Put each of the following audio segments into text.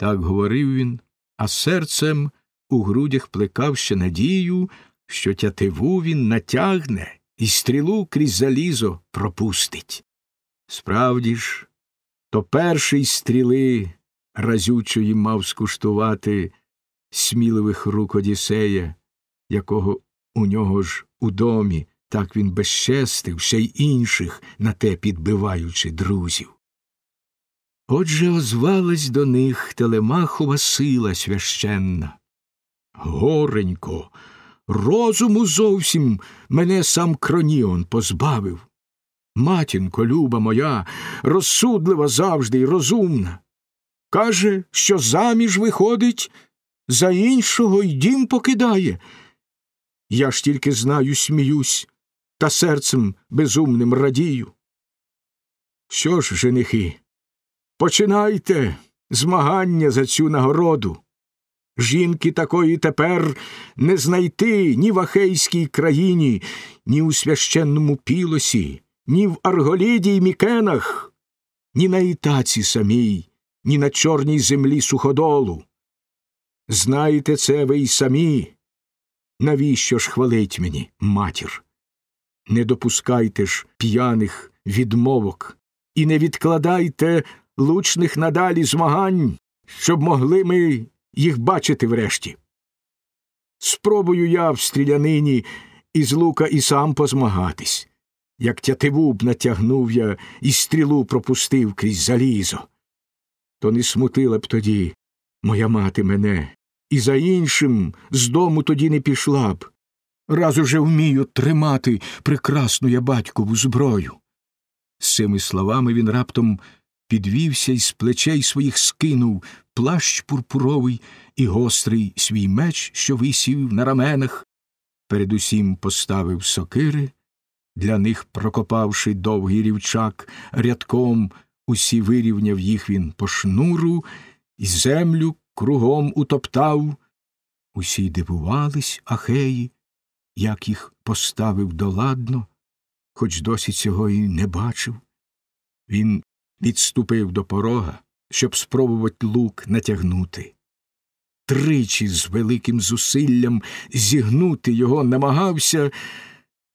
Так говорив він, а серцем у грудях плекав ще надію, що тятиву він натягне і стрілу крізь залізо пропустить. Справді ж, то перший стріли разючої мав скуштувати сміливих рук Одіссея, якого у нього ж у домі так він безчестив ще й інших, на те підбиваючи друзів. Отже озвалась до них телемахова сила священна. Горенько, розуму зовсім мене сам кроніон позбавив. Матінко, люба моя, розсудлива завжди й розумна. Каже, що заміж виходить, за іншого й дім покидає. Я ж тільки знаю, сміюсь, та серцем безумним радію. Що ж, женихи, починайте змагання за цю нагороду. Жінки такої тепер не знайти ні в Ахейській країні, ні у священному пілосі, ні в Арголіді й Мікенах, ні на Ітаці самій, ні на чорній землі суходолу. Знаєте це ви й самі. Навіщо ж хвалить мені, матір? Не допускайте ж п'яних відмовок і не відкладайте лучних надалі змагань, щоб могли ми їх бачити врешті. Спробую я в стрілянині із лука і сам позмагатись, як тятиву б натягнув я і стрілу пропустив крізь залізо. То не смутила б тоді моя мати мене, і за іншим з дому тоді не пішла б. Раз уже вмію тримати прекрасну я батькову зброю. З цими словами він раптом підвівся і з плечей своїх скинув плащ пурпуровий і гострий свій меч, що висів на раменах, передусім поставив сокири, для них прокопавши довгий рівчак, рядком усі вирівняв їх він по шнуру, і землю кругом утоптав. Усі дивувались ахеї, як їх поставив доладно, хоч досі цього й не бачив. Він відступив до порога, щоб спробувати лук натягнути. Тричі з великим зусиллям зігнути його намагався,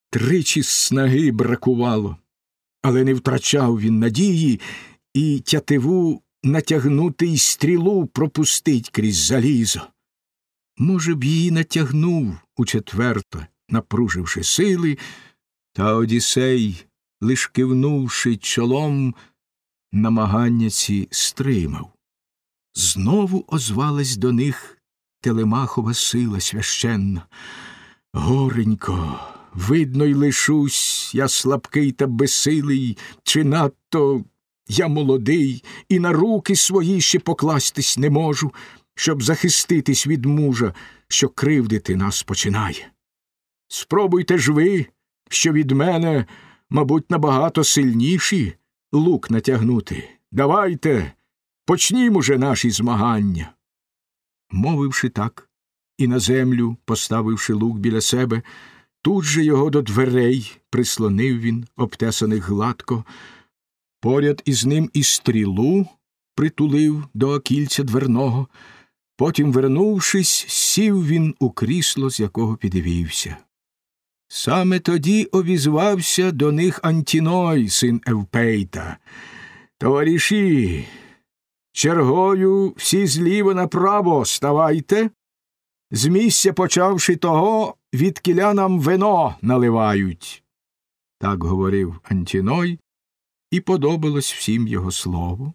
тричі снаги бракувало, але не втрачав він надії і тятиву натягнути й стрілу пропустить крізь залізо. Може б, її натягнув учетверте, напруживши сили, та Одіссей, лиш кивнувши чолом, намагання ці стримав. Знову озвалась до них телемахова сила священна. Горенько, видно й лишусь, я слабкий та безсилий, чи надто я молодий, і на руки свої ще покластись не можу, щоб захиститись від мужа, що кривдити нас починає. Спробуйте ж ви, що від мене, мабуть, набагато сильніші лук натягнути. Давайте, почнімо же наші змагання. Мовивши так, і на землю, поставивши лук біля себе, тут же його до дверей прислонив він, обтесаних гладко, поряд із ним і стрілу притулив до окільця дверного, потім, вернувшись, сів він у крісло, з якого підвівся. Саме тоді обізвався до них Антіной, син Евпейта. Товариші, чергою всі зліво направо ставайте. З місця почавши того, від кіля нам вино наливають. Так говорив Антіной, і подобалось всім його слово.